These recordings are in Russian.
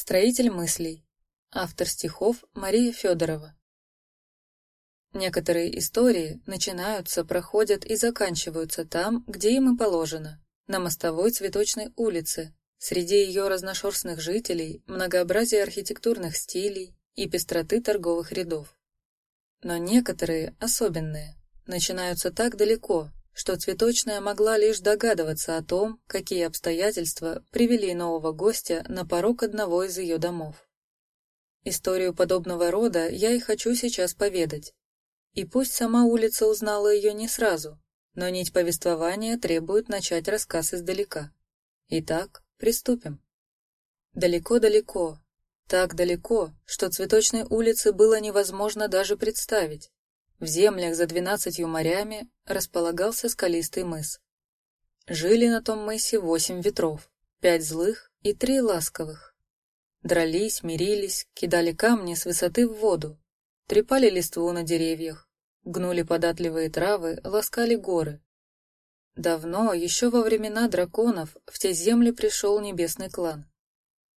Строитель мыслей. Автор стихов Мария Федорова. Некоторые истории начинаются, проходят и заканчиваются там, где им и положено, на мостовой цветочной улице, среди ее разношерстных жителей, многообразия архитектурных стилей и пестроты торговых рядов. Но некоторые, особенные, начинаются так далеко, что цветочная могла лишь догадываться о том, какие обстоятельства привели нового гостя на порог одного из ее домов. Историю подобного рода я и хочу сейчас поведать. И пусть сама улица узнала ее не сразу, но нить повествования требует начать рассказ издалека. Итак, приступим. Далеко-далеко, так далеко, что цветочной улицы было невозможно даже представить. В землях за двенадцатью морями располагался скалистый мыс. Жили на том мысе восемь ветров, пять злых и три ласковых. Дрались, мирились, кидали камни с высоты в воду, трепали листву на деревьях, гнули податливые травы, ласкали горы. Давно, еще во времена драконов, в те земли пришел небесный клан.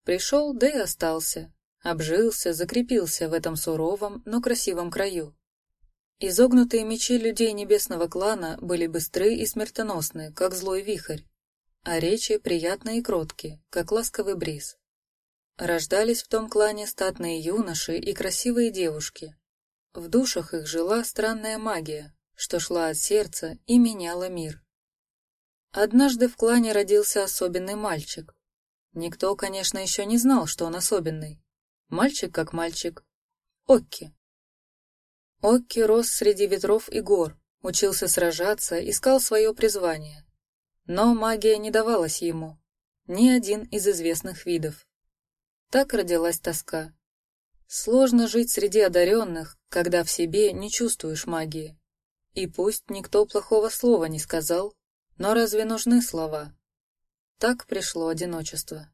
Пришел, да и остался, обжился, закрепился в этом суровом, но красивом краю. Изогнутые мечи людей небесного клана были быстры и смертоносны, как злой вихрь, а речи приятные и кроткие, как ласковый бриз. Рождались в том клане статные юноши и красивые девушки. В душах их жила странная магия, что шла от сердца и меняла мир. Однажды в клане родился особенный мальчик. Никто, конечно, еще не знал, что он особенный. Мальчик как мальчик. Окки. Окки рос среди ветров и гор, учился сражаться, искал свое призвание. Но магия не давалась ему, ни один из известных видов. Так родилась тоска. Сложно жить среди одаренных, когда в себе не чувствуешь магии. И пусть никто плохого слова не сказал, но разве нужны слова? Так пришло одиночество.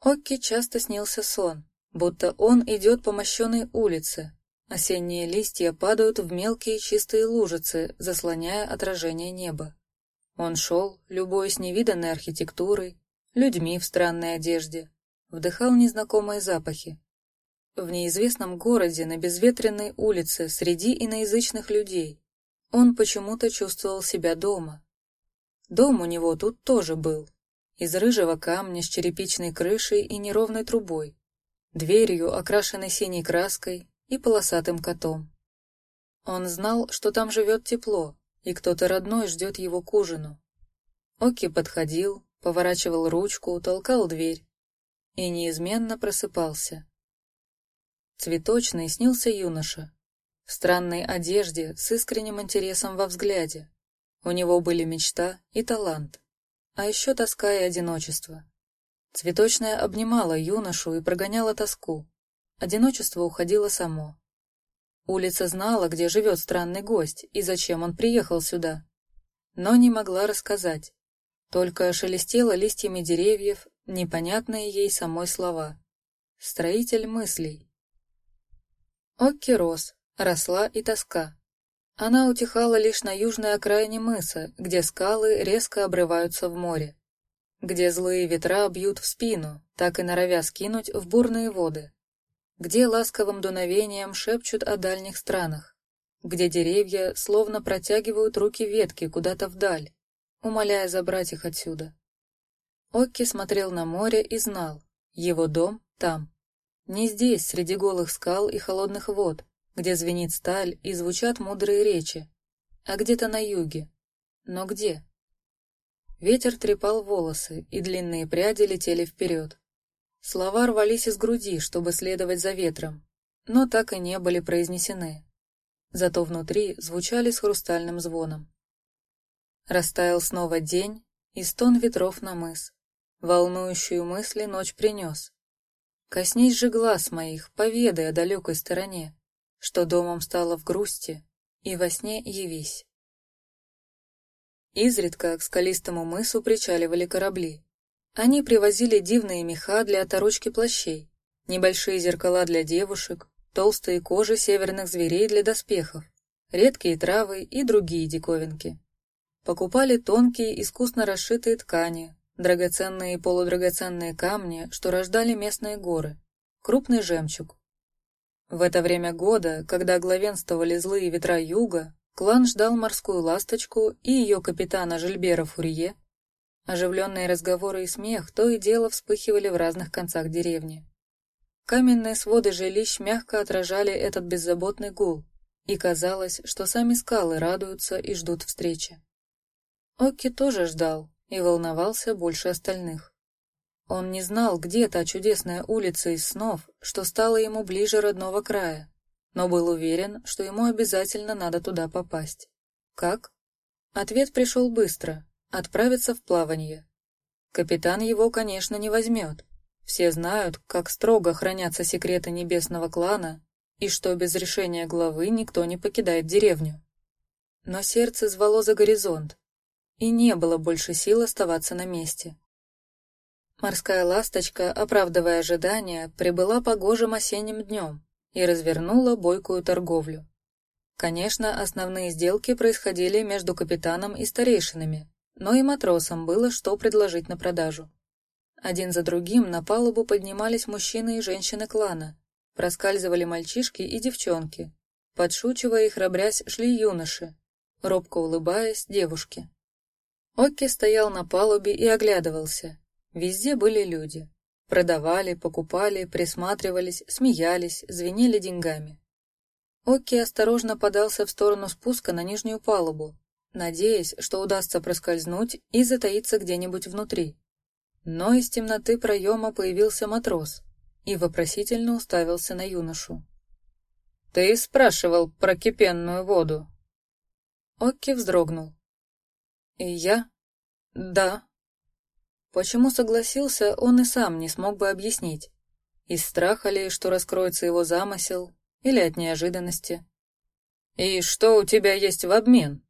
Окки часто снился сон, будто он идет по мощенной улице, Осенние листья падают в мелкие чистые лужицы, заслоняя отражение неба. Он шел, любуясь невиданной архитектурой, людьми в странной одежде, вдыхал незнакомые запахи. В неизвестном городе, на безветренной улице, среди иноязычных людей, он почему-то чувствовал себя дома. Дом у него тут тоже был, из рыжего камня с черепичной крышей и неровной трубой, дверью, окрашенной синей краской, и полосатым котом. Он знал, что там живет тепло, и кто-то родной ждет его к ужину. Оки подходил, поворачивал ручку, толкал дверь и неизменно просыпался. Цветочный снился юноша, в странной одежде, с искренним интересом во взгляде. У него были мечта и талант, а еще тоска и одиночество. Цветочная обнимала юношу и прогоняла тоску, Одиночество уходило само. Улица знала, где живет странный гость и зачем он приехал сюда, но не могла рассказать. Только шелестела листьями деревьев непонятные ей самой слова. Строитель мыслей. Окки рос, росла и тоска. Она утихала лишь на южной окраине мыса, где скалы резко обрываются в море, где злые ветра бьют в спину, так и норовя скинуть в бурные воды где ласковым дуновением шепчут о дальних странах, где деревья словно протягивают руки ветки куда-то вдаль, умоляя забрать их отсюда. Окки смотрел на море и знал, его дом там. Не здесь, среди голых скал и холодных вод, где звенит сталь и звучат мудрые речи, а где-то на юге. Но где? Ветер трепал волосы, и длинные пряди летели вперед. Слова рвались из груди, чтобы следовать за ветром, но так и не были произнесены. Зато внутри звучали с хрустальным звоном. Растаял снова день, и стон ветров на мыс. Волнующую мысли ночь принес. Коснись же глаз моих, поведай о далекой стороне, что домом стало в грусти, и во сне явись. Изредка к скалистому мысу причаливали корабли. Они привозили дивные меха для оторочки плащей, небольшие зеркала для девушек, толстые кожи северных зверей для доспехов, редкие травы и другие диковинки. Покупали тонкие, искусно расшитые ткани, драгоценные и полудрагоценные камни, что рождали местные горы, крупный жемчуг. В это время года, когда главенствовали злые ветра юга, клан ждал морскую ласточку и ее капитана Жильбера Фурье. Оживленные разговоры и смех то и дело вспыхивали в разных концах деревни. Каменные своды жилищ мягко отражали этот беззаботный гул, и казалось, что сами скалы радуются и ждут встречи. Окки тоже ждал и волновался больше остальных. Он не знал, где та чудесная улица из снов, что стала ему ближе родного края, но был уверен, что ему обязательно надо туда попасть. Как? Ответ пришел быстро. Отправиться в плавание. Капитан его, конечно, не возьмет, все знают, как строго хранятся секреты небесного клана и что без решения главы никто не покидает деревню. Но сердце звало за горизонт, и не было больше сил оставаться на месте. Морская ласточка, оправдывая ожидания, прибыла погожим осенним днем и развернула бойкую торговлю. Конечно, основные сделки происходили между капитаном и старейшинами, но и матросам было что предложить на продажу. Один за другим на палубу поднимались мужчины и женщины клана. Проскальзывали мальчишки и девчонки. Подшучивая и храбрясь, шли юноши. Робко улыбаясь, девушки. Окки стоял на палубе и оглядывался. Везде были люди. Продавали, покупали, присматривались, смеялись, звенели деньгами. Окки осторожно подался в сторону спуска на нижнюю палубу, надеясь, что удастся проскользнуть и затаиться где-нибудь внутри. Но из темноты проема появился матрос и вопросительно уставился на юношу. «Ты спрашивал про кипенную воду?» Окки вздрогнул. «И я?» «Да». Почему согласился, он и сам не смог бы объяснить. Из страха ли, что раскроется его замысел, или от неожиданности. «И что у тебя есть в обмен?»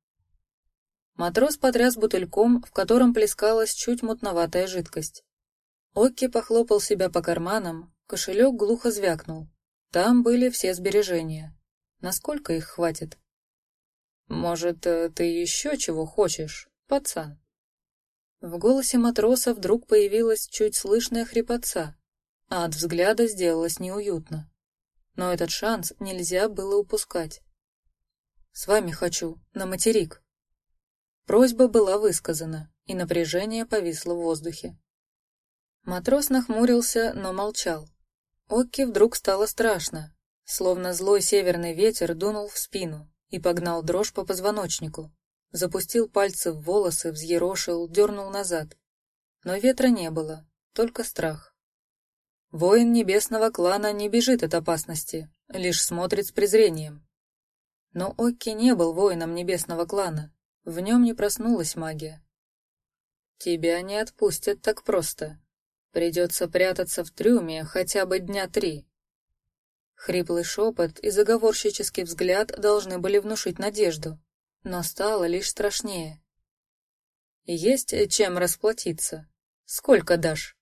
Матрос потряс бутыльком, в котором плескалась чуть мутноватая жидкость. Окки похлопал себя по карманам, кошелек глухо звякнул. Там были все сбережения. Насколько их хватит? «Может, э, ты еще чего хочешь, пацан?» В голосе матроса вдруг появилась чуть слышная хрипотца, а от взгляда сделалось неуютно. Но этот шанс нельзя было упускать. «С вами хочу, на материк», Просьба была высказана, и напряжение повисло в воздухе. Матрос нахмурился, но молчал. Окки вдруг стало страшно, словно злой северный ветер дунул в спину и погнал дрожь по позвоночнику. Запустил пальцы в волосы, взъерошил, дернул назад. Но ветра не было, только страх. Воин небесного клана не бежит от опасности, лишь смотрит с презрением. Но Окки не был воином небесного клана, в нем не проснулась магия. Тебя не отпустят так просто. Придется прятаться в трюме хотя бы дня три. Хриплый шепот и заговорщический взгляд должны были внушить надежду, но стало лишь страшнее. Есть чем расплатиться. Сколько дашь?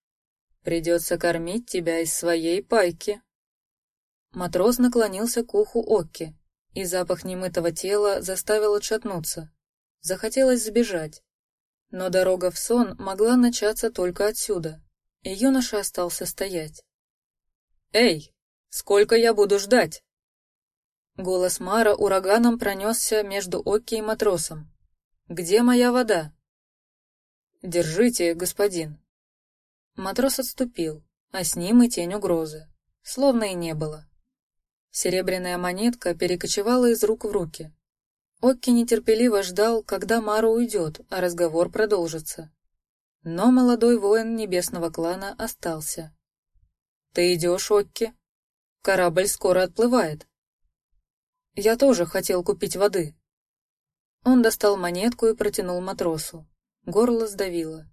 Придется кормить тебя из своей пайки. Матрос наклонился к уху Окки, и запах немытого тела заставил отшатнуться. Захотелось сбежать. Но дорога в сон могла начаться только отсюда, и юноша остался стоять. «Эй, сколько я буду ждать?» Голос Мара ураганом пронесся между Окки и матросом. «Где моя вода?» «Держите, господин». Матрос отступил, а с ним и тень угрозы, словно и не было. Серебряная монетка перекочевала из рук в руки, Окки нетерпеливо ждал, когда Мара уйдет, а разговор продолжится. Но молодой воин небесного клана остался. «Ты идешь, Окки? Корабль скоро отплывает». «Я тоже хотел купить воды». Он достал монетку и протянул матросу. Горло сдавило.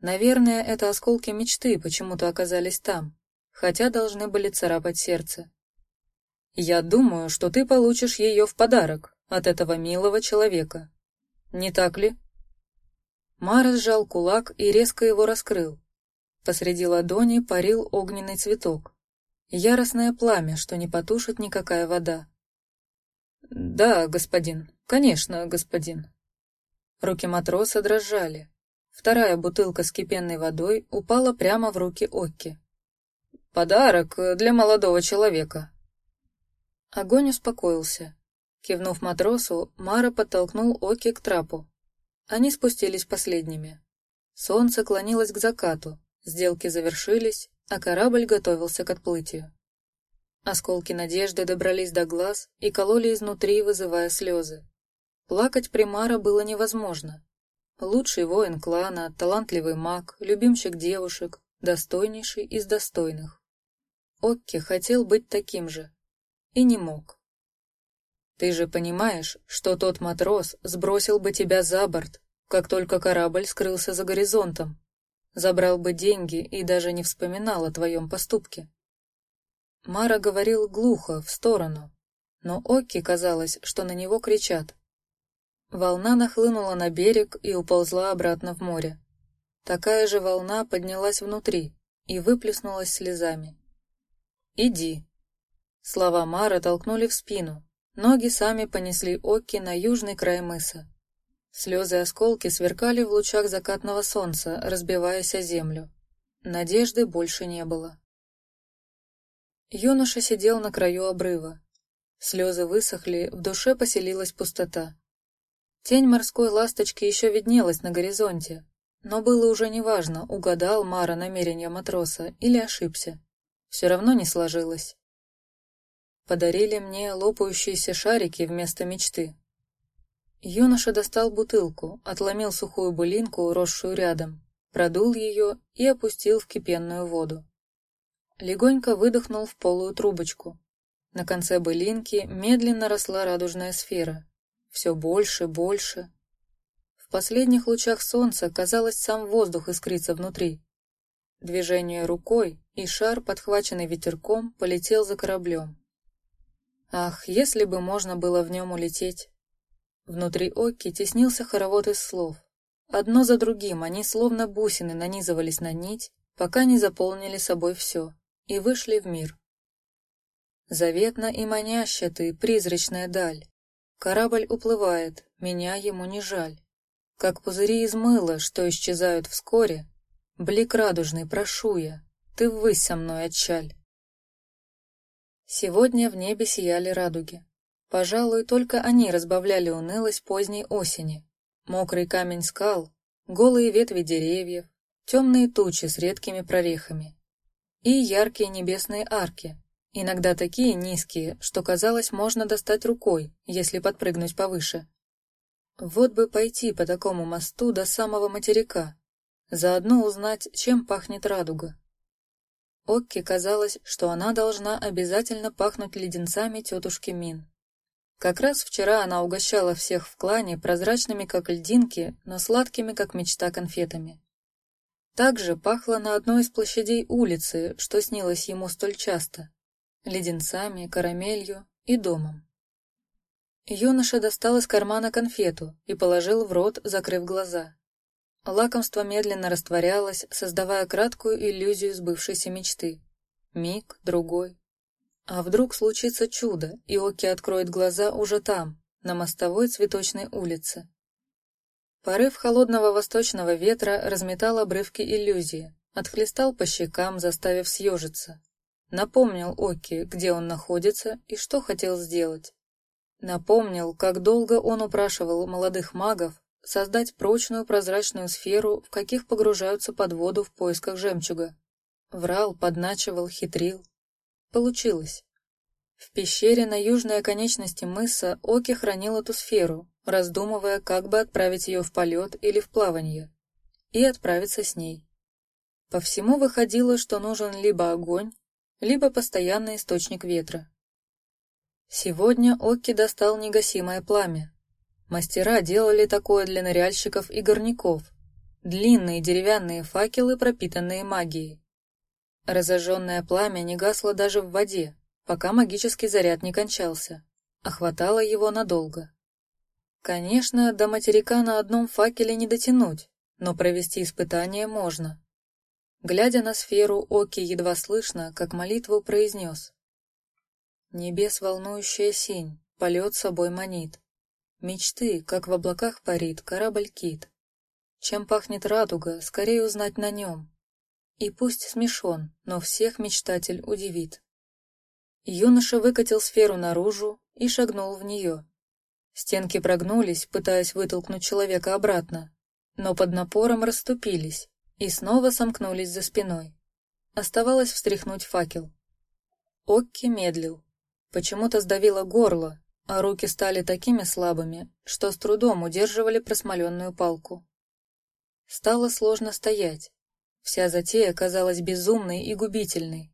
Наверное, это осколки мечты почему-то оказались там, хотя должны были царапать сердце. «Я думаю, что ты получишь ее в подарок», от этого милого человека. Не так ли? Мара сжал кулак и резко его раскрыл. Посреди ладони парил огненный цветок. Яростное пламя, что не потушит никакая вода. «Да, господин. Конечно, господин». Руки матроса дрожали. Вторая бутылка с кипенной водой упала прямо в руки Окки. «Подарок для молодого человека». Огонь успокоился. Кивнув матросу, Мара подтолкнул Оки к трапу. Они спустились последними. Солнце клонилось к закату, сделки завершились, а корабль готовился к отплытию. Осколки надежды добрались до глаз и кололи изнутри, вызывая слезы. Плакать примара было невозможно. Лучший воин клана, талантливый маг, любимчик девушек, достойнейший из достойных. Окки хотел быть таким же. И не мог. Ты же понимаешь, что тот матрос сбросил бы тебя за борт, как только корабль скрылся за горизонтом, забрал бы деньги и даже не вспоминал о твоем поступке. Мара говорил глухо, в сторону, но Окки казалось, что на него кричат. Волна нахлынула на берег и уползла обратно в море. Такая же волна поднялась внутри и выплеснулась слезами. «Иди». Слова Мара толкнули в спину, Ноги сами понесли Окки на южный край мыса. Слезы-осколки сверкали в лучах закатного солнца, разбиваясь о землю. Надежды больше не было. Юноша сидел на краю обрыва. Слезы высохли, в душе поселилась пустота. Тень морской ласточки еще виднелась на горизонте, но было уже неважно, угадал Мара намерения матроса или ошибся. Все равно не сложилось. Подарили мне лопающиеся шарики вместо мечты. Юноша достал бутылку, отломил сухую былинку, росшую рядом, продул ее и опустил в кипенную воду. Легонько выдохнул в полую трубочку. На конце былинки медленно росла радужная сфера. Все больше, больше. В последних лучах солнца, казалось, сам воздух искрится внутри. Движение рукой, и шар, подхваченный ветерком, полетел за кораблем. Ах, если бы можно было в нем улететь. Внутри Окки теснился хоровод из слов. Одно за другим они словно бусины нанизывались на нить, пока не заполнили собой все, и вышли в мир. Заветно и маняща ты, призрачная даль. Корабль уплывает, меня ему не жаль. Как пузыри из мыла, что исчезают вскоре, Блик радужный, прошу я, ты ввысь со мной отчаль. Сегодня в небе сияли радуги. Пожалуй, только они разбавляли унылость поздней осени. Мокрый камень скал, голые ветви деревьев, темные тучи с редкими прорехами. И яркие небесные арки, иногда такие низкие, что казалось можно достать рукой, если подпрыгнуть повыше. Вот бы пойти по такому мосту до самого материка, заодно узнать, чем пахнет радуга. Окке казалось, что она должна обязательно пахнуть леденцами тетушки Мин. Как раз вчера она угощала всех в клане прозрачными, как льдинки, но сладкими, как мечта, конфетами. Также пахло на одной из площадей улицы, что снилось ему столь часто — леденцами, карамелью и домом. Юноша достал из кармана конфету и положил в рот, закрыв глаза. Лакомство медленно растворялось, создавая краткую иллюзию сбывшейся мечты. Миг, другой. А вдруг случится чудо, и Оки откроет глаза уже там, на мостовой цветочной улице. Порыв холодного восточного ветра разметал обрывки иллюзии, отхлестал по щекам, заставив съежиться. Напомнил Оки, где он находится и что хотел сделать. Напомнил, как долго он упрашивал молодых магов создать прочную прозрачную сферу, в каких погружаются под воду в поисках жемчуга. Врал, подначивал, хитрил. Получилось. В пещере на южной оконечности мыса Оки хранил эту сферу, раздумывая, как бы отправить ее в полет или в плавание, и отправиться с ней. По всему выходило, что нужен либо огонь, либо постоянный источник ветра. Сегодня Оки достал негасимое пламя, Мастера делали такое для ныряльщиков и горняков. Длинные деревянные факелы, пропитанные магией. Разожженное пламя не гасло даже в воде, пока магический заряд не кончался, а хватало его надолго. Конечно, до материка на одном факеле не дотянуть, но провести испытание можно. Глядя на сферу, Оки едва слышно, как молитву произнес. Небес волнующая синь, полет собой манит. Мечты, как в облаках парит корабль-кит. Чем пахнет радуга, скорее узнать на нем. И пусть смешон, но всех мечтатель удивит. Юноша выкатил сферу наружу и шагнул в нее. Стенки прогнулись, пытаясь вытолкнуть человека обратно, но под напором расступились и снова сомкнулись за спиной. Оставалось встряхнуть факел. Окки медлил. Почему-то сдавило горло, а руки стали такими слабыми, что с трудом удерживали просмоленную палку. Стало сложно стоять. Вся затея казалась безумной и губительной.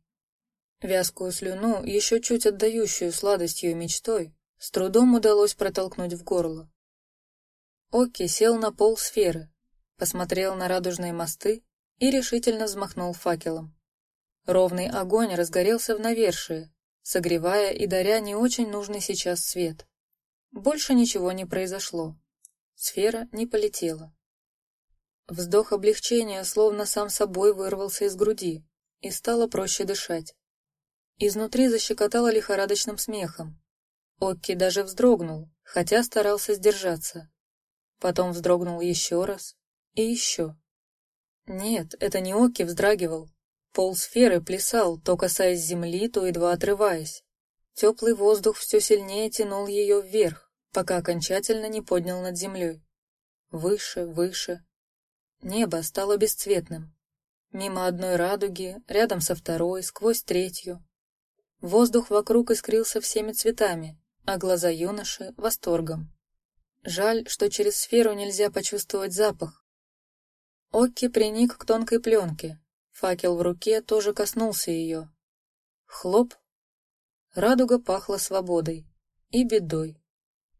Вязкую слюну, еще чуть отдающую сладостью и мечтой, с трудом удалось протолкнуть в горло. Окки сел на пол сферы, посмотрел на радужные мосты и решительно взмахнул факелом. Ровный огонь разгорелся в навершие, согревая и даря не очень нужный сейчас свет. Больше ничего не произошло. Сфера не полетела. Вздох облегчения словно сам собой вырвался из груди, и стало проще дышать. Изнутри защекотало лихорадочным смехом. Окки даже вздрогнул, хотя старался сдержаться. Потом вздрогнул еще раз и еще. Нет, это не Окки вздрагивал. Пол сферы плясал, то касаясь земли, то едва отрываясь. Теплый воздух все сильнее тянул ее вверх, пока окончательно не поднял над землей. Выше, выше, Небо стало бесцветным. Мимо одной радуги, рядом со второй, сквозь третью. Воздух вокруг искрился всеми цветами, а глаза юноши — восторгом. Жаль, что через сферу нельзя почувствовать запах. Окки приник к тонкой пленке. Факел в руке тоже коснулся ее. Хлоп. Радуга пахла свободой и бедой.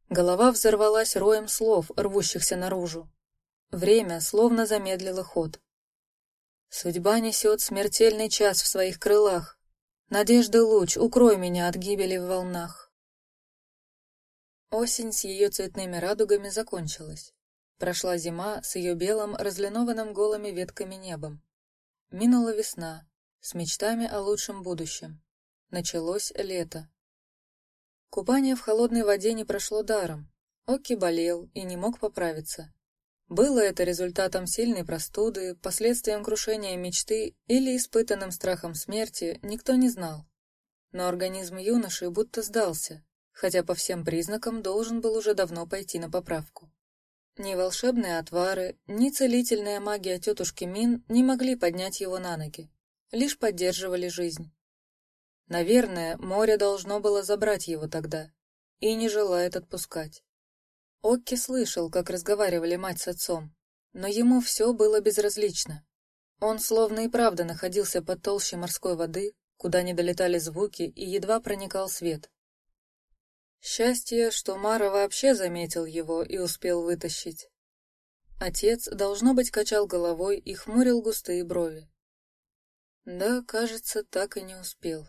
Голова взорвалась роем слов, рвущихся наружу. Время словно замедлило ход. Судьба несет смертельный час в своих крылах. Надежды луч, укрой меня от гибели в волнах. Осень с ее цветными радугами закончилась. Прошла зима с ее белым, разлинованным голыми ветками небом. Минула весна, с мечтами о лучшем будущем. Началось лето. Купание в холодной воде не прошло даром. Оки болел и не мог поправиться. Было это результатом сильной простуды, последствием крушения мечты или испытанным страхом смерти, никто не знал. Но организм юноши будто сдался, хотя по всем признакам должен был уже давно пойти на поправку. Ни волшебные отвары, ни целительная магия тетушки Мин не могли поднять его на ноги, лишь поддерживали жизнь. Наверное, море должно было забрать его тогда, и не желает отпускать. Окки слышал, как разговаривали мать с отцом, но ему все было безразлично. Он словно и правда находился под толщей морской воды, куда не долетали звуки и едва проникал свет. Счастье, что Мара вообще заметил его и успел вытащить. Отец, должно быть, качал головой и хмурил густые брови. Да, кажется, так и не успел.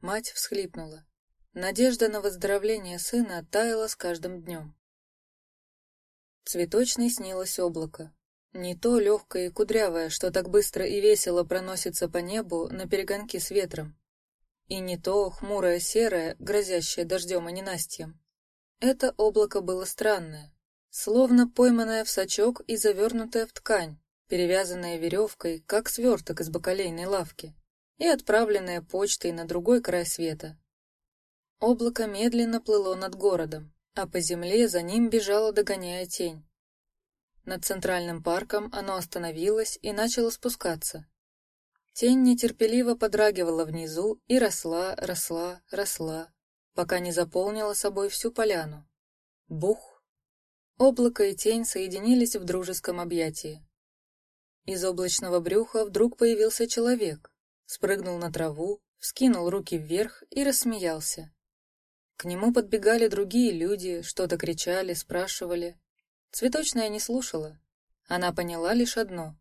Мать всхлипнула. Надежда на выздоровление сына таяла с каждым днем. Цветочной снилось облако. Не то легкое и кудрявое, что так быстро и весело проносится по небу на перегонки с ветром. И не то хмурое серое, грозящее дождем и ненастьем. Это облако было странное, словно пойманное в сачок и завернутое в ткань, перевязанное веревкой, как сверток из бакалейной лавки, и отправленное почтой на другой край света. Облако медленно плыло над городом, а по земле за ним бежала, догоняя тень. Над центральным парком оно остановилось и начало спускаться. Тень нетерпеливо подрагивала внизу и росла, росла, росла, пока не заполнила собой всю поляну. Бух! Облако и тень соединились в дружеском объятии. Из облачного брюха вдруг появился человек, спрыгнул на траву, вскинул руки вверх и рассмеялся. К нему подбегали другие люди, что-то кричали, спрашивали. Цветочная не слушала. Она поняла лишь одно.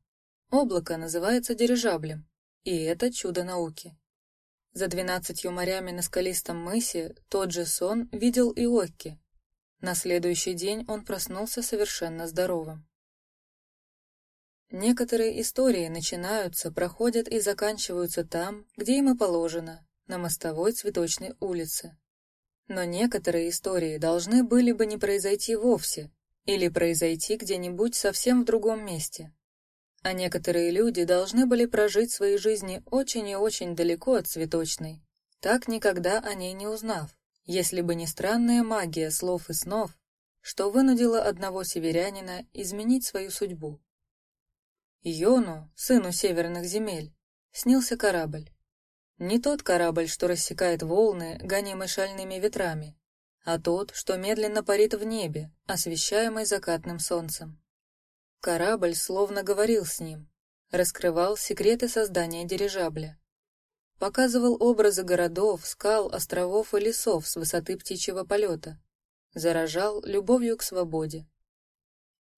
Облако называется дирижаблем, и это чудо науки. За двенадцатью морями на скалистом мысе тот же сон видел и Окки. На следующий день он проснулся совершенно здоровым. Некоторые истории начинаются, проходят и заканчиваются там, где им и положено, на мостовой цветочной улице. Но некоторые истории должны были бы не произойти вовсе, или произойти где-нибудь совсем в другом месте. А некоторые люди должны были прожить свои жизни очень и очень далеко от цветочной, так никогда о ней не узнав, если бы не странная магия слов и снов, что вынудила одного северянина изменить свою судьбу. Йону, сыну северных земель, снился корабль. Не тот корабль, что рассекает волны, гонимый шальными ветрами, а тот, что медленно парит в небе, освещаемый закатным солнцем. Корабль словно говорил с ним, раскрывал секреты создания дирижабля. Показывал образы городов, скал, островов и лесов с высоты птичьего полета. Заражал любовью к свободе.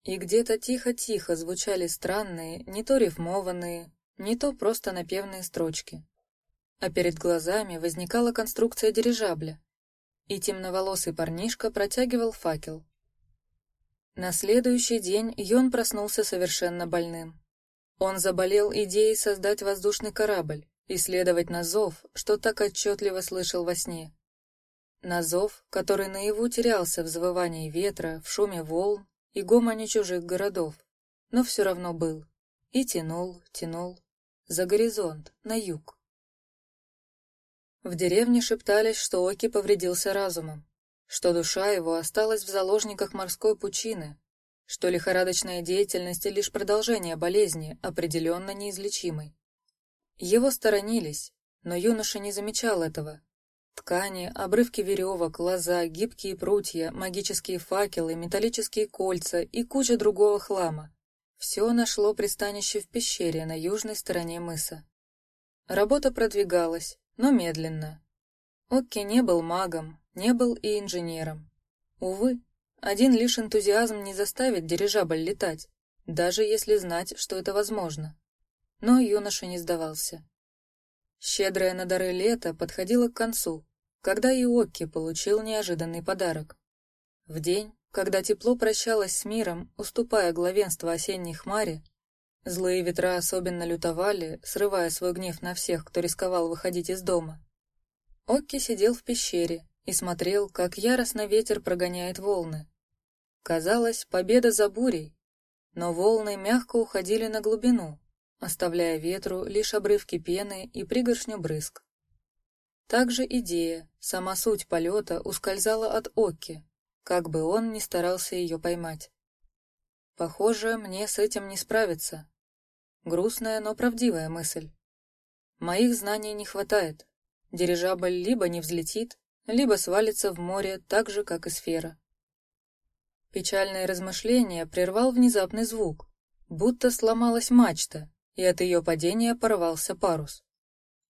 И где-то тихо-тихо звучали странные, не то рифмованные, не то просто напевные строчки. А перед глазами возникала конструкция дирижабля, и темноволосый парнишка протягивал факел. На следующий день Йон проснулся совершенно больным. Он заболел идеей создать воздушный корабль и следовать на зов, что так отчетливо слышал во сне. На зов, который наяву терялся в завывании ветра, в шуме волн и гомоне чужих городов, но все равно был. И тянул, тянул. За горизонт, на юг. В деревне шептались, что Оки повредился разумом, что душа его осталась в заложниках морской пучины, что лихорадочная деятельность лишь продолжение болезни, определенно неизлечимой. Его сторонились, но юноша не замечал этого. Ткани, обрывки веревок, лоза, гибкие прутья, магические факелы, металлические кольца и куча другого хлама. Все нашло пристанище в пещере на южной стороне мыса. Работа продвигалась, но медленно. Окки не был магом, не был и инженером. Увы, один лишь энтузиазм не заставит дирижабль летать, даже если знать, что это возможно. Но юноша не сдавался. Щедрое на дары лето подходило к концу, когда и Окки получил неожиданный подарок. В день, когда тепло прощалось с миром, уступая главенство осенней хмаре, Злые ветра особенно лютовали, срывая свой гнев на всех, кто рисковал выходить из дома. Окки сидел в пещере и смотрел, как яростно ветер прогоняет волны. Казалось, победа за бурей, но волны мягко уходили на глубину, оставляя ветру лишь обрывки пены и пригоршню брызг. Также идея, сама суть полета ускользала от Окки, как бы он ни старался ее поймать. Похоже, мне с этим не справиться. Грустная, но правдивая мысль. Моих знаний не хватает. Дирижабль либо не взлетит, либо свалится в море так же, как и сфера. Печальное размышление прервал внезапный звук, будто сломалась мачта, и от ее падения порвался парус.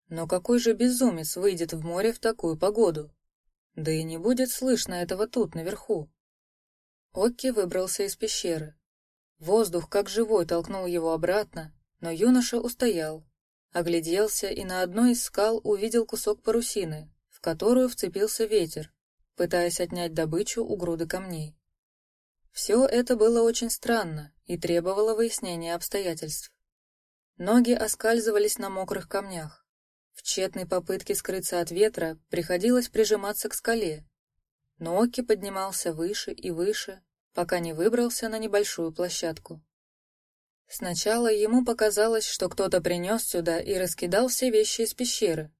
Но какой же безумец выйдет в море в такую погоду? Да и не будет слышно этого тут, наверху. Окки выбрался из пещеры. Воздух, как живой, толкнул его обратно, но юноша устоял, огляделся и на одной из скал увидел кусок парусины, в которую вцепился ветер, пытаясь отнять добычу у груды камней. Все это было очень странно и требовало выяснения обстоятельств. Ноги оскальзывались на мокрых камнях. В тщетной попытке скрыться от ветра приходилось прижиматься к скале. Но Оки поднимался выше и выше, пока не выбрался на небольшую площадку. Сначала ему показалось, что кто-то принес сюда и раскидал все вещи из пещеры.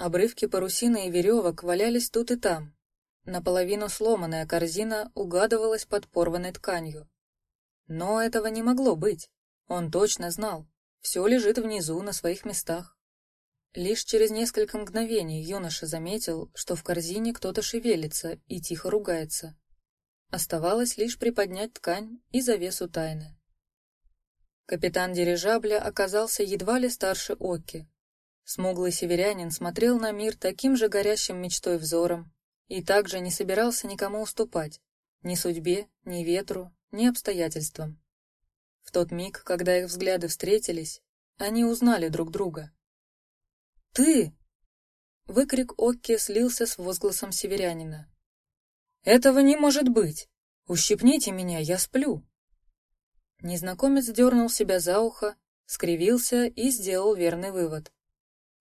Обрывки парусины и веревок валялись тут и там. Наполовину сломанная корзина угадывалась под порванной тканью. Но этого не могло быть. Он точно знал. Все лежит внизу на своих местах. Лишь через несколько мгновений юноша заметил, что в корзине кто-то шевелится и тихо ругается. Оставалось лишь приподнять ткань и завесу тайны. Капитан дирижабля оказался едва ли старше Оки. Смуглый северянин смотрел на мир таким же горящим мечтой взором и также не собирался никому уступать, ни судьбе, ни ветру, ни обстоятельствам. В тот миг, когда их взгляды встретились, они узнали друг друга. Ты! Выкрик Окки слился с возгласом северянина. Этого не может быть! Ущипните меня, я сплю!» Незнакомец дернул себя за ухо, скривился и сделал верный вывод.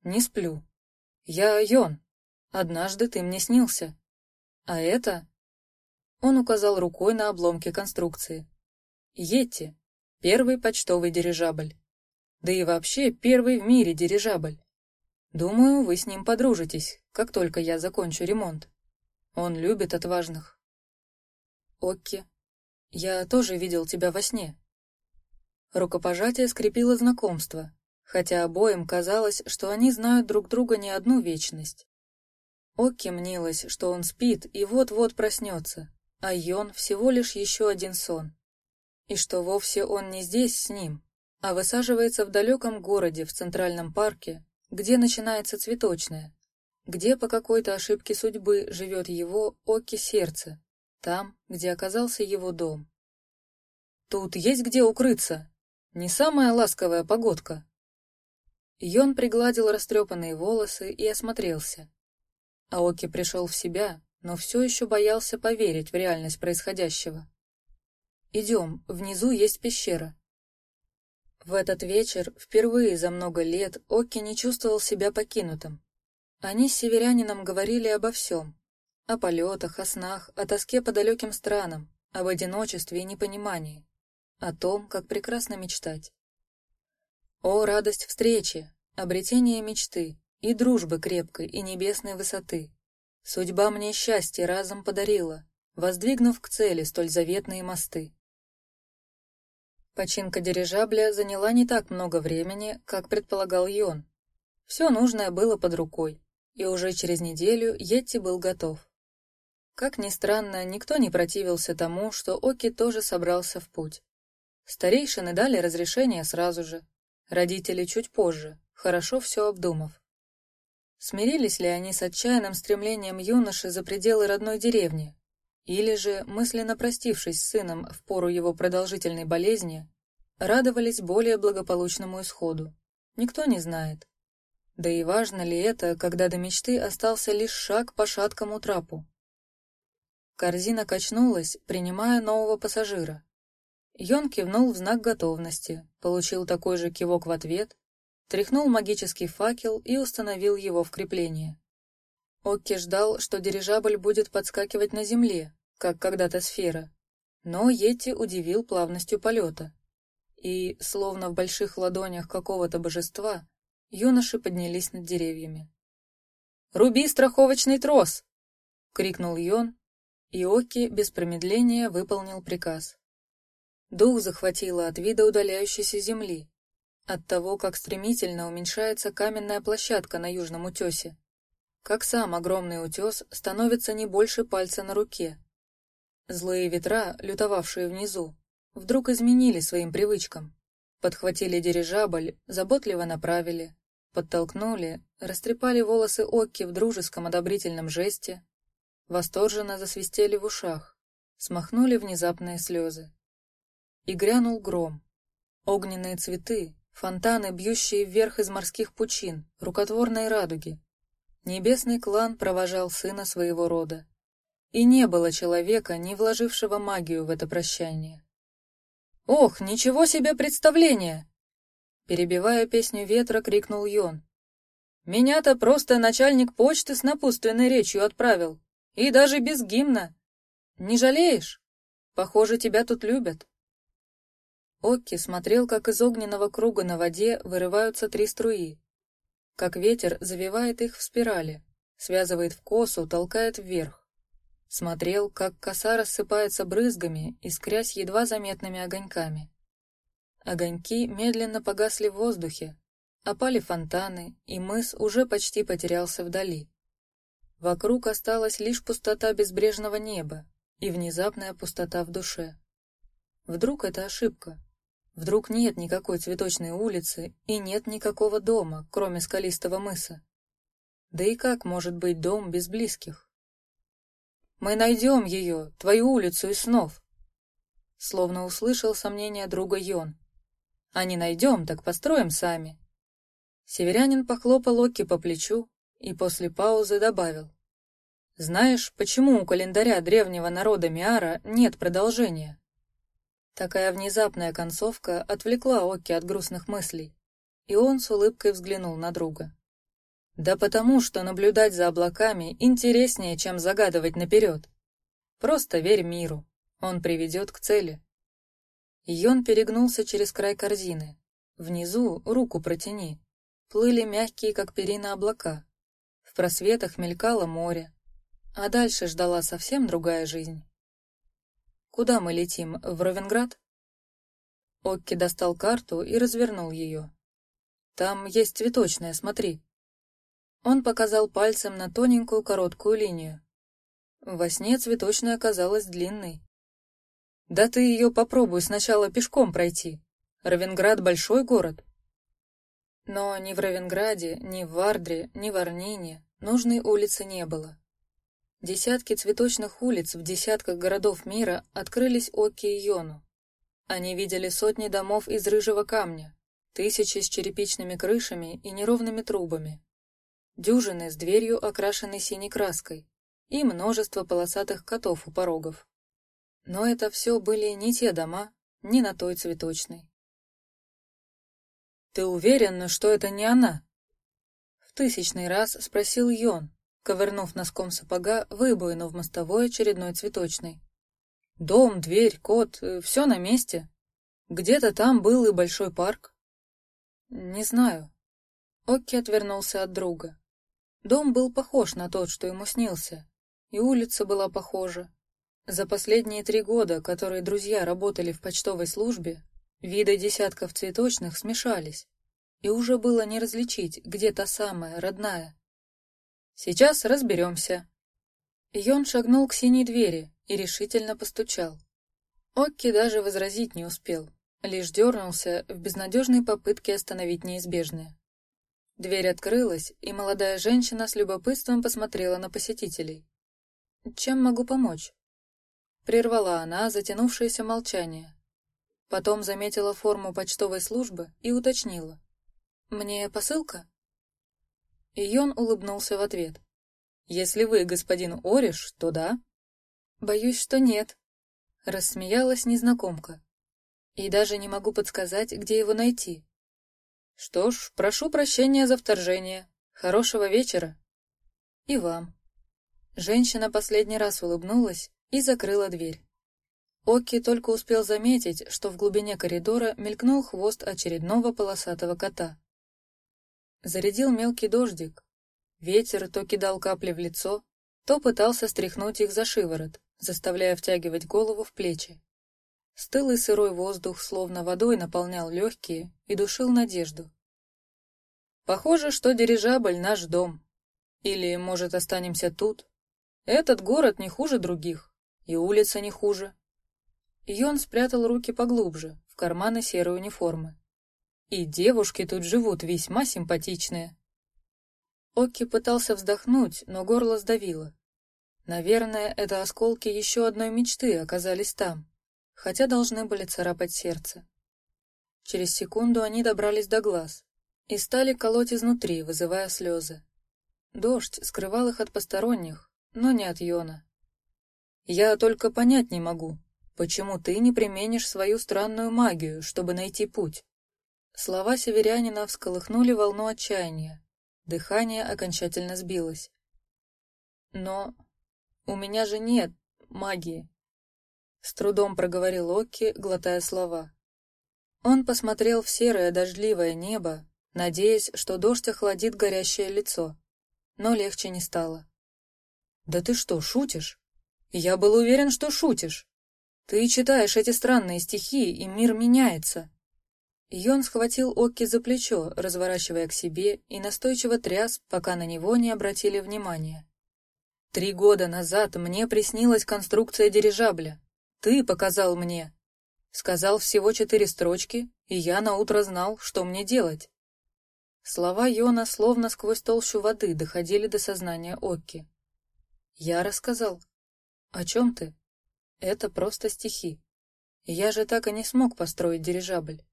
«Не сплю. Я Йон. Однажды ты мне снился. А это...» Он указал рукой на обломки конструкции. Йети — первый почтовый дирижабль. Да и вообще первый в мире дирижабль. Думаю, вы с ним подружитесь, как только я закончу ремонт. Он любит отважных. Окки, я тоже видел тебя во сне. Рукопожатие скрепило знакомство, хотя обоим казалось, что они знают друг друга не одну вечность. Окки мнилось, что он спит и вот-вот проснется, а Йон всего лишь еще один сон. И что вовсе он не здесь с ним, а высаживается в далеком городе в Центральном парке, где начинается цветочная, где по какой-то ошибке судьбы живет его Окки сердце, там, где оказался его дом. Тут есть где укрыться, не самая ласковая погодка. Йон пригладил растрепанные волосы и осмотрелся. Аоки пришел в себя, но все еще боялся поверить в реальность происходящего. Идем, внизу есть пещера. В этот вечер впервые за много лет Оки не чувствовал себя покинутым. Они с северянином говорили обо всем: о полетах, о снах, о тоске по далеким странам, об одиночестве и непонимании о том, как прекрасно мечтать. О, радость встречи, обретение мечты и дружбы крепкой и небесной высоты. Судьба мне счастье разом подарила, воздвигнув к цели столь заветные мосты. Починка дирижабля заняла не так много времени, как предполагал Йон. Все нужное было под рукой, и уже через неделю Йетти был готов. Как ни странно, никто не противился тому, что Оки тоже собрался в путь. Старейшины дали разрешение сразу же, родители чуть позже, хорошо все обдумав. Смирились ли они с отчаянным стремлением юноши за пределы родной деревни, или же, мысленно простившись с сыном в пору его продолжительной болезни, радовались более благополучному исходу, никто не знает. Да и важно ли это, когда до мечты остался лишь шаг по шаткому трапу? Корзина качнулась, принимая нового пассажира. Йон кивнул в знак готовности, получил такой же кивок в ответ, тряхнул магический факел и установил его в крепление. Окки ждал, что дирижабль будет подскакивать на земле, как когда-то сфера, но Йети удивил плавностью полета. И, словно в больших ладонях какого-то божества, юноши поднялись над деревьями. «Руби страховочный трос!» — крикнул Йон, и Окки без промедления выполнил приказ. Дух захватило от вида удаляющейся земли, от того, как стремительно уменьшается каменная площадка на южном утесе, как сам огромный утес становится не больше пальца на руке. Злые ветра, лютовавшие внизу, вдруг изменили своим привычкам, подхватили дирижабль, заботливо направили, подтолкнули, растрепали волосы Окки в дружеском одобрительном жесте, восторженно засвистели в ушах, смахнули внезапные слезы. И грянул гром. Огненные цветы, фонтаны, бьющие вверх из морских пучин, рукотворной радуги. Небесный клан провожал сына своего рода. И не было человека, не вложившего магию в это прощание. «Ох, ничего себе представление!» Перебивая песню ветра, крикнул Йон. «Меня-то просто начальник почты с напутственной речью отправил. И даже без гимна. Не жалеешь? Похоже, тебя тут любят». Окки смотрел, как из огненного круга на воде вырываются три струи, как ветер завивает их в спирали, связывает в косу, толкает вверх. Смотрел, как коса рассыпается брызгами, искрясь едва заметными огоньками. Огоньки медленно погасли в воздухе, опали фонтаны, и мыс уже почти потерялся вдали. Вокруг осталась лишь пустота безбрежного неба и внезапная пустота в душе. Вдруг это ошибка? Вдруг нет никакой цветочной улицы и нет никакого дома, кроме скалистого мыса. Да и как может быть дом без близких? Мы найдем ее, твою улицу из снов. Словно услышал сомнения друга Йон. А не найдем, так построим сами. Северянин похлопал Оки по плечу и после паузы добавил: знаешь, почему у календаря древнего народа Миара нет продолжения? Такая внезапная концовка отвлекла Оки от грустных мыслей, и он с улыбкой взглянул на друга. Да потому, что наблюдать за облаками интереснее, чем загадывать наперед. Просто верь миру, он приведет к цели. Йон перегнулся через край корзины. Внизу руку протяни. Плыли мягкие, как перина, облака. В просветах мелькало море. А дальше ждала совсем другая жизнь. Куда мы летим? В Ровенград? Окки достал карту и развернул ее. Там есть цветочная, смотри. Он показал пальцем на тоненькую короткую линию. Во сне цветочная оказалась длинной. Да ты ее попробуй сначала пешком пройти. Равенград большой город. Но ни в Равенграде, ни в Вардре, ни в Арнине нужной улицы не было. Десятки цветочных улиц в десятках городов мира открылись Оки и Йону. Они видели сотни домов из рыжего камня, тысячи с черепичными крышами и неровными трубами, дюжины с дверью, окрашенной синей краской, и множество полосатых котов у порогов. Но это все были не те дома, не на той цветочной. Ты уверена, что это не она? В тысячный раз спросил Йон, ковырнув носком сапога выбоину в мостовой очередной цветочной. Дом, дверь, кот, э, все на месте. Где-то там был и большой парк. Не знаю. Окки отвернулся от друга. Дом был похож на тот, что ему снился, и улица была похожа, за последние три года, которые друзья работали в почтовой службе, виды десятков цветочных смешались, и уже было не различить, где та самая родная. Сейчас разберемся. Йон шагнул к синей двери и решительно постучал. Окки даже возразить не успел, лишь дернулся в безнадежной попытке остановить неизбежное. Дверь открылась, и молодая женщина с любопытством посмотрела на посетителей. Чем могу помочь? Прервала она затянувшееся молчание. Потом заметила форму почтовой службы и уточнила: "Мне посылка?" Ион улыбнулся в ответ. "Если вы господин Ориш, то да". "Боюсь, что нет", рассмеялась незнакомка. "И даже не могу подсказать, где его найти". "Что ж, прошу прощения за вторжение. Хорошего вечера". "И вам". Женщина последний раз улыбнулась и закрыла дверь. Оки только успел заметить, что в глубине коридора мелькнул хвост очередного полосатого кота. Зарядил мелкий дождик. Ветер то кидал капли в лицо, то пытался стряхнуть их за шиворот, заставляя втягивать голову в плечи. Стылый сырой воздух словно водой наполнял легкие и душил надежду. Похоже, что дирижабль наш дом. Или, может, останемся тут? Этот город не хуже других. И улица не хуже. И он спрятал руки поглубже в карманы серой униформы. И девушки тут живут весьма симпатичные. Окки пытался вздохнуть, но горло сдавило. Наверное, это осколки еще одной мечты оказались там, хотя должны были царапать сердце. Через секунду они добрались до глаз и стали колоть изнутри, вызывая слезы. Дождь скрывал их от посторонних, но не от Йона. Я только понять не могу, почему ты не применишь свою странную магию, чтобы найти путь. Слова северянина всколыхнули волну отчаяния. Дыхание окончательно сбилось. Но у меня же нет магии. С трудом проговорил Оки, глотая слова. Он посмотрел в серое дождливое небо, надеясь, что дождь охладит горящее лицо, но легче не стало. Да ты что, шутишь? Я был уверен, что шутишь. Ты читаешь эти странные стихи, и мир меняется. Йон схватил Окки за плечо, разворачивая к себе, и настойчиво тряс, пока на него не обратили внимания. Три года назад мне приснилась конструкция дирижабля. Ты показал мне. Сказал всего четыре строчки, и я на утро знал, что мне делать. Слова Йона словно сквозь толщу воды доходили до сознания Окки. Я рассказал. О чем ты? Это просто стихи. Я же так и не смог построить дирижабль.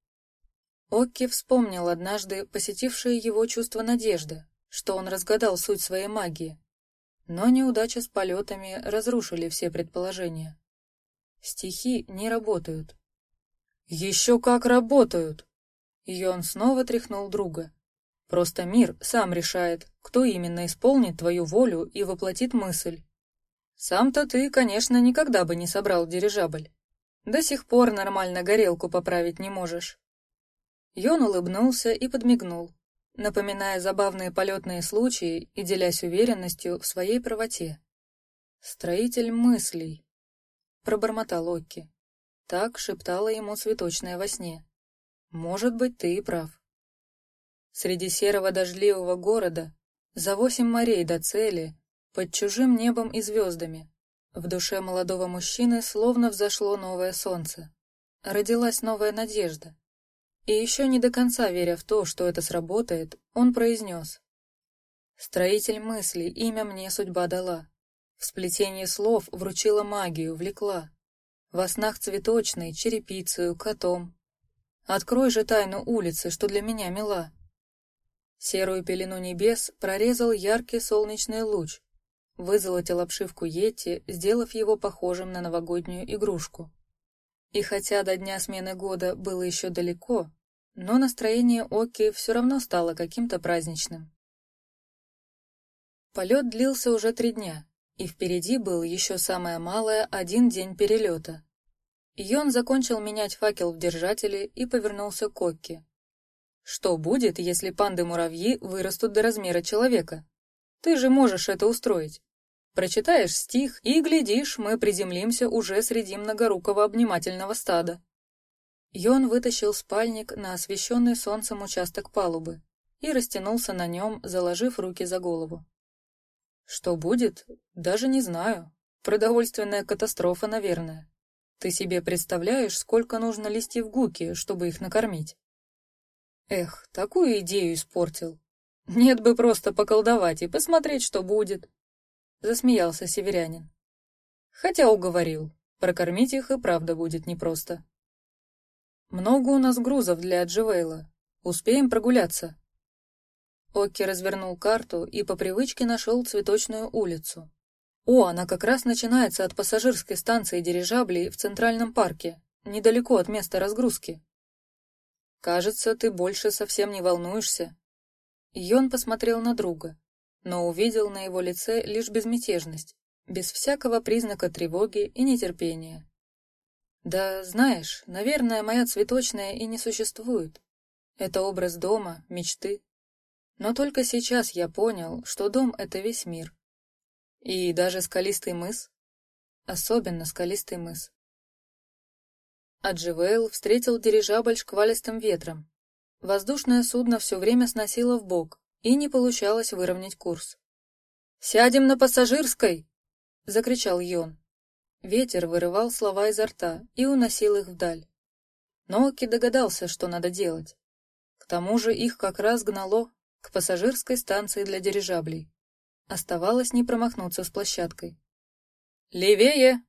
Окки вспомнил однажды посетившее его чувство надежды, что он разгадал суть своей магии. Но неудача с полетами разрушили все предположения. Стихи не работают. Еще как работают! И он снова тряхнул друга. Просто мир сам решает, кто именно исполнит твою волю и воплотит мысль. Сам-то ты, конечно, никогда бы не собрал дирижабль. До сих пор нормально горелку поправить не можешь. Йон улыбнулся и подмигнул, напоминая забавные полетные случаи и делясь уверенностью в своей правоте. Строитель мыслей, пробормотал Окки. Так шептала ему цветочная во сне. Может быть, ты и прав. Среди серого дождливого города, за восемь морей до цели, под чужим небом и звездами, в душе молодого мужчины словно взошло новое солнце. Родилась новая надежда. И еще не до конца веря в то, что это сработает, он произнес. «Строитель мыслей, имя мне судьба дала. В сплетении слов вручила магию, влекла. Во снах цветочной, черепицею, котом. Открой же тайну улицы, что для меня мила». Серую пелену небес прорезал яркий солнечный луч, вызолотил обшивку Йети, сделав его похожим на новогоднюю игрушку. И хотя до дня смены года было еще далеко, но настроение Оки все равно стало каким-то праздничным. Полет длился уже три дня, и впереди был еще самое малое один день перелета. Йон закончил менять факел в держателе и повернулся к Окки. Что будет, если панды-муравьи вырастут до размера человека? Ты же можешь это устроить. Прочитаешь стих, и, глядишь, мы приземлимся уже среди многорукого обнимательного стада. Йон вытащил спальник на освещенный солнцем участок палубы и растянулся на нем, заложив руки за голову. Что будет, даже не знаю. Продовольственная катастрофа, наверное. Ты себе представляешь, сколько нужно листьев гуки, чтобы их накормить? Эх, такую идею испортил. Нет бы просто поколдовать и посмотреть, что будет. Засмеялся северянин. Хотя уговорил, прокормить их и правда будет непросто. Много у нас грузов для Дживейла. Успеем прогуляться. Окки развернул карту и по привычке нашел цветочную улицу. О, она как раз начинается от пассажирской станции дирижаблей в Центральном парке, недалеко от места разгрузки. Кажется, ты больше совсем не волнуешься. Йон посмотрел на друга, но увидел на его лице лишь безмятежность, без всякого признака тревоги и нетерпения. Да, знаешь, наверное, моя цветочная и не существует. Это образ дома, мечты. Но только сейчас я понял, что дом — это весь мир. И даже скалистый мыс, особенно скалистый мыс. Адживейл встретил дирижабль шквалистым ветром. Воздушное судно все время сносило в бок, и не получалось выровнять курс. «Сядем на пассажирской!» — закричал Йон. Ветер вырывал слова изо рта и уносил их вдаль. Ноки догадался, что надо делать. К тому же их как раз гнало к пассажирской станции для дирижаблей. Оставалось не промахнуться с площадкой. «Левее!»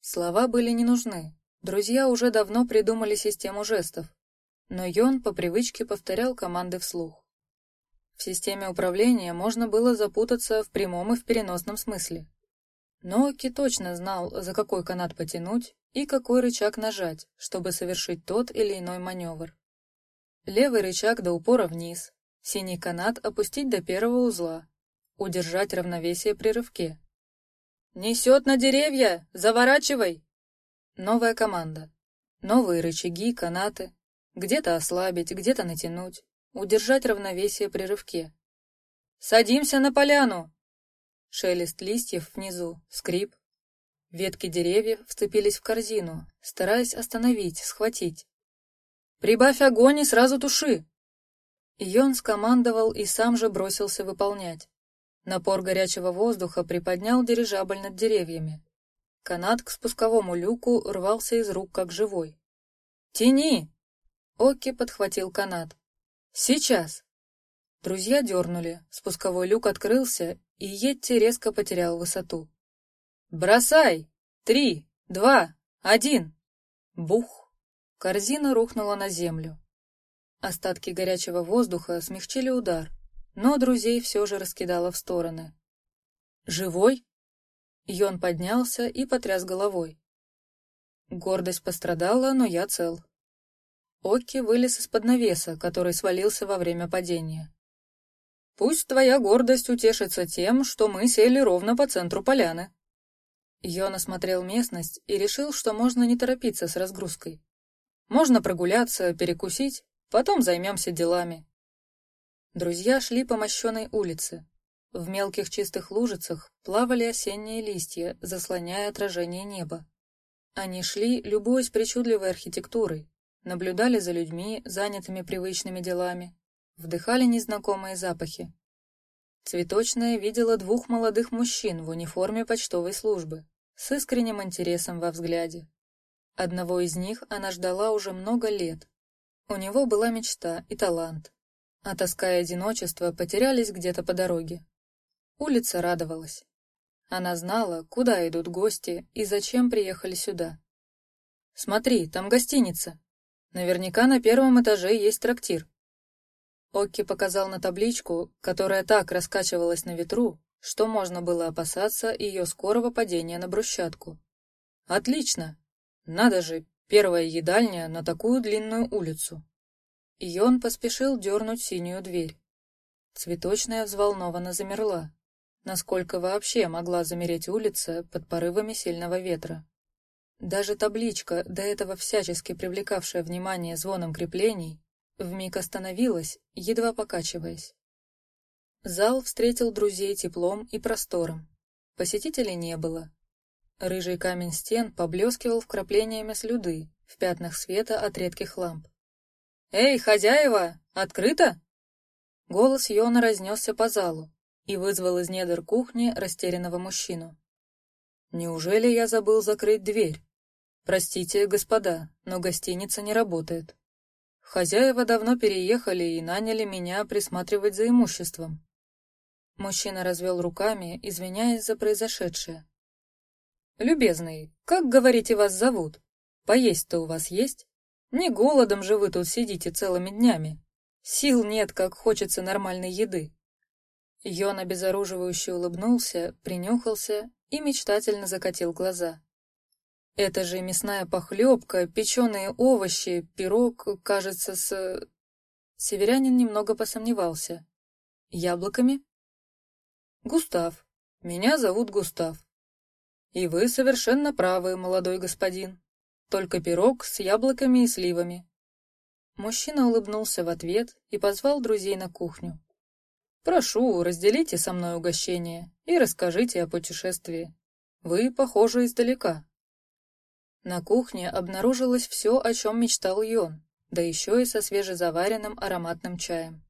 Слова были не нужны. Друзья уже давно придумали систему жестов, но Йон по привычке повторял команды вслух. В системе управления можно было запутаться в прямом и в переносном смысле. Но Ки точно знал, за какой канат потянуть и какой рычаг нажать, чтобы совершить тот или иной маневр. Левый рычаг до упора вниз, синий канат опустить до первого узла, удержать равновесие при рывке. «Несет на деревья! Заворачивай!» Новая команда. Новые рычаги, канаты. Где-то ослабить, где-то натянуть. Удержать равновесие при рывке. «Садимся на поляну!» Шелест листьев внизу, скрип. Ветки деревьев вцепились в корзину, стараясь остановить, схватить. «Прибавь огонь и сразу туши!» Йон скомандовал и сам же бросился выполнять. Напор горячего воздуха приподнял дирижабль над деревьями. Канат к спусковому люку рвался из рук, как живой. «Тяни!» Оки подхватил канат. «Сейчас!» Друзья дернули, спусковой люк открылся, и Йетти резко потерял высоту. «Бросай! Три, два, один!» Бух! Корзина рухнула на землю. Остатки горячего воздуха смягчили удар, но друзей все же раскидало в стороны. «Живой?» Йон поднялся и потряс головой. Гордость пострадала, но я цел. Окки вылез из-под навеса, который свалился во время падения. Пусть твоя гордость утешится тем, что мы сели ровно по центру поляны, Йон осмотрел местность и решил, что можно не торопиться с разгрузкой. Можно прогуляться, перекусить, потом займемся делами. Друзья шли по мощенной улице. В мелких чистых лужицах плавали осенние листья, заслоняя отражение неба. Они шли, любуясь причудливой архитектурой, наблюдали за людьми, занятыми привычными делами, вдыхали незнакомые запахи. Цветочная видела двух молодых мужчин в униформе почтовой службы с искренним интересом во взгляде. Одного из них она ждала уже много лет. У него была мечта и талант, а тоска и одиночество потерялись где-то по дороге. Улица радовалась. Она знала, куда идут гости и зачем приехали сюда. Смотри, там гостиница. Наверняка на первом этаже есть трактир. Окки показал на табличку, которая так раскачивалась на ветру, что можно было опасаться ее скорого падения на брусчатку. Отлично! Надо же, первая едальня на такую длинную улицу. И он поспешил дернуть синюю дверь. Цветочная взволнованно замерла. Насколько вообще могла замереть улица под порывами сильного ветра? Даже табличка, до этого всячески привлекавшая внимание звоном креплений, вмиг остановилась, едва покачиваясь. Зал встретил друзей теплом и простором. Посетителей не было. Рыжий камень стен поблескивал вкраплениями слюды в пятнах света от редких ламп. «Эй, хозяева, открыто?» Голос Йона разнесся по залу и вызвал из недр кухни растерянного мужчину. «Неужели я забыл закрыть дверь? Простите, господа, но гостиница не работает. Хозяева давно переехали и наняли меня присматривать за имуществом. Мужчина развел руками, извиняясь за произошедшее. «Любезный, как, говорите, вас зовут? Поесть-то у вас есть? Не голодом же вы тут сидите целыми днями. Сил нет, как хочется нормальной еды». Йон обезоруживающе улыбнулся, принюхался и мечтательно закатил глаза. «Это же мясная похлебка, печеные овощи, пирог, кажется, с...» Северянин немного посомневался. «Яблоками?» Густав. Меня зовут Густав. И вы совершенно правы, молодой господин. Только пирог с яблоками и сливами. Мужчина улыбнулся в ответ и позвал друзей на кухню. Прошу, разделите со мной угощение и расскажите о путешествии. Вы, похоже, издалека. На кухне обнаружилось все, о чем мечтал Йон, да еще и со свежезаваренным ароматным чаем.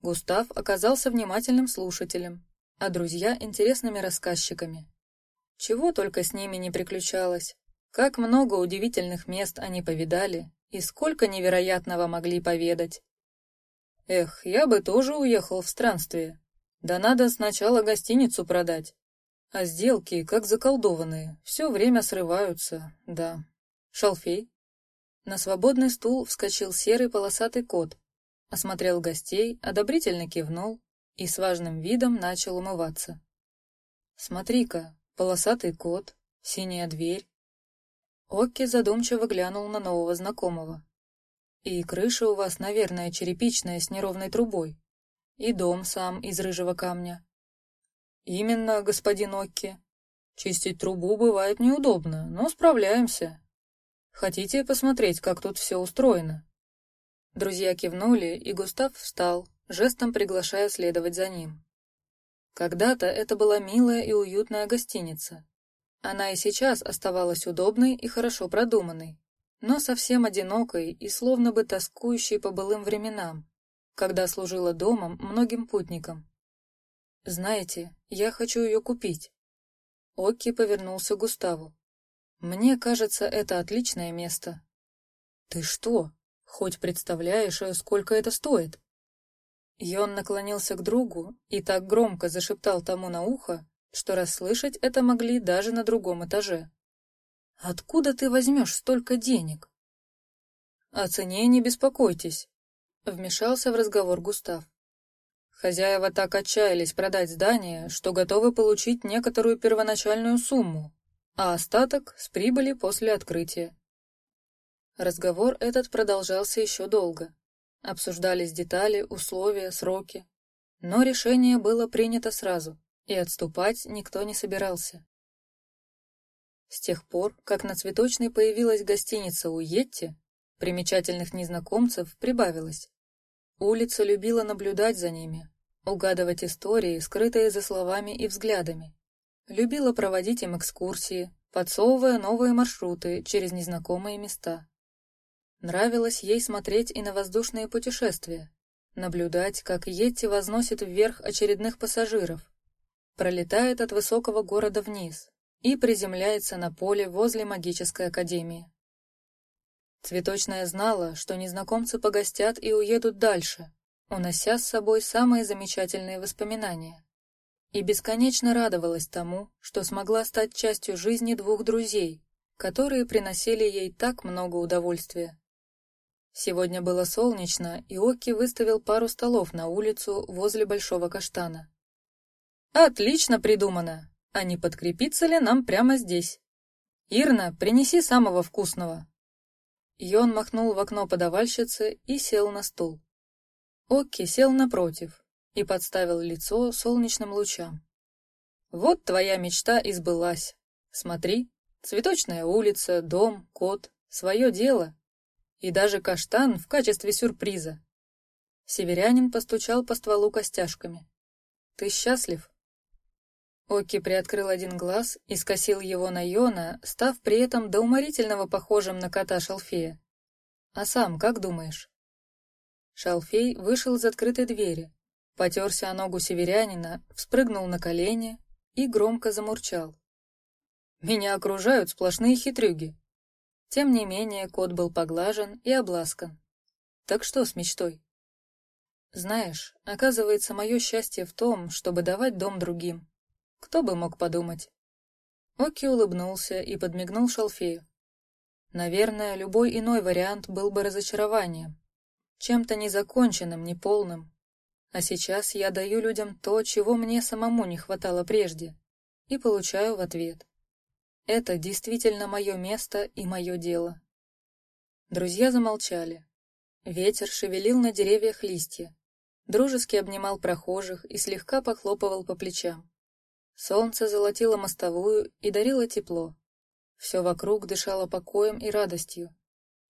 Густав оказался внимательным слушателем а друзья интересными рассказчиками. Чего только с ними не приключалось. Как много удивительных мест они повидали и сколько невероятного могли поведать. Эх, я бы тоже уехал в странствие. Да надо сначала гостиницу продать. А сделки, как заколдованные, все время срываются, да. Шалфей. На свободный стул вскочил серый полосатый кот, осмотрел гостей, одобрительно кивнул и с важным видом начал умываться. «Смотри-ка, полосатый кот, синяя дверь». Окки задумчиво глянул на нового знакомого. «И крыша у вас, наверное, черепичная с неровной трубой. И дом сам из рыжего камня». «Именно, господин Окки. Чистить трубу бывает неудобно, но справляемся. Хотите посмотреть, как тут все устроено?» Друзья кивнули, и Густав встал, жестом приглашая следовать за ним. Когда-то это была милая и уютная гостиница. Она и сейчас оставалась удобной и хорошо продуманной, но совсем одинокой и словно бы тоскующей по былым временам, когда служила домом многим путникам. Знаете, я хочу ее купить. Окки повернулся к Густаву. Мне кажется, это отличное место. Ты что? Хоть представляешь, сколько это стоит? Йон наклонился к другу и так громко зашептал тому на ухо, что расслышать это могли даже на другом этаже. «Откуда ты возьмешь столько денег?» «О цене не беспокойтесь», — вмешался в разговор Густав. Хозяева так отчаялись продать здание, что готовы получить некоторую первоначальную сумму, а остаток с прибыли после открытия. Разговор этот продолжался еще долго. Обсуждались детали, условия, сроки. Но решение было принято сразу, и отступать никто не собирался. С тех пор, как на Цветочной появилась гостиница у Йетти, примечательных незнакомцев прибавилось. Улица любила наблюдать за ними, угадывать истории, скрытые за словами и взглядами. Любила проводить им экскурсии, подсовывая новые маршруты через незнакомые места. Нравилось ей смотреть и на воздушные путешествия, наблюдать, как Йетти возносит вверх очередных пассажиров, пролетает от высокого города вниз и приземляется на поле возле магической академии. Цветочная знала, что незнакомцы погостят и уедут дальше, унося с собой самые замечательные воспоминания. И бесконечно радовалась тому, что смогла стать частью жизни двух друзей, которые приносили ей так много удовольствия. Сегодня было солнечно, и Оки выставил пару столов на улицу возле большого каштана. Отлично придумано. А не подкрепиться ли нам прямо здесь? Ирна, принеси самого вкусного. Йон махнул в окно подавальщицы и сел на стул. Окки сел напротив и подставил лицо солнечным лучам. Вот твоя мечта и сбылась. Смотри, цветочная улица, дом, кот, свое дело и даже каштан в качестве сюрприза. Северянин постучал по стволу костяшками. Ты счастлив? Оки приоткрыл один глаз и скосил его на Йона, став при этом до уморительного похожим на кота Шалфея. А сам как думаешь? Шалфей вышел из открытой двери, потерся о ногу северянина, вспрыгнул на колени и громко замурчал. Меня окружают сплошные хитрюги. Тем не менее, кот был поглажен и обласкан. Так что с мечтой? Знаешь, оказывается, мое счастье в том, чтобы давать дом другим. Кто бы мог подумать? Оки улыбнулся и подмигнул Шалфею. Наверное, любой иной вариант был бы разочарованием, чем-то незаконченным, неполным. А сейчас я даю людям то, чего мне самому не хватало прежде, и получаю в ответ. Это действительно мое место и мое дело. Друзья замолчали. Ветер шевелил на деревьях листья, дружески обнимал прохожих и слегка похлопывал по плечам. Солнце золотило мостовую и дарило тепло. Все вокруг дышало покоем и радостью.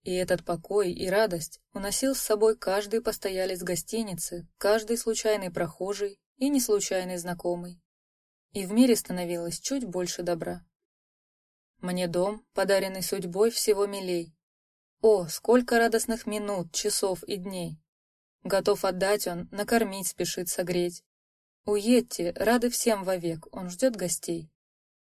И этот покой и радость уносил с собой каждый постоялец гостиницы, каждый случайный прохожий и неслучайный знакомый. И в мире становилось чуть больше добра. Мне дом, подаренный судьбой, всего милей. О, сколько радостных минут, часов и дней! Готов отдать он, накормить спешит согреть. Уедьте, рады всем вовек, он ждет гостей.